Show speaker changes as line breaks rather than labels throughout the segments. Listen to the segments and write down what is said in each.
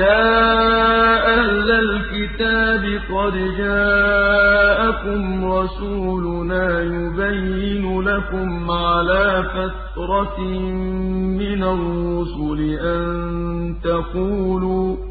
يَا أَهْلَ الْكِتَابِ قَدْ جَاءَكُمْ رَسُولُنَا يُبَيِّنُ لَكُمْ عَلَىٰ فَتْرَةٍ مِّنَ الرُّسُلِ أَن تَقُولُوا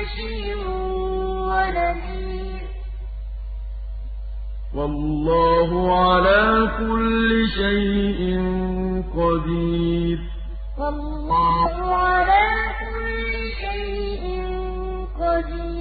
بَشِيرٌ وَنَذِيرٌ ۗ. وَاللَّهُ عَلَىٰ كُلِّ شَيْءٍ قَدِيرٌ.
وَاللَّهُ عَلَىٰ كُلِّ شَيْءٍ قَدِيرٌ.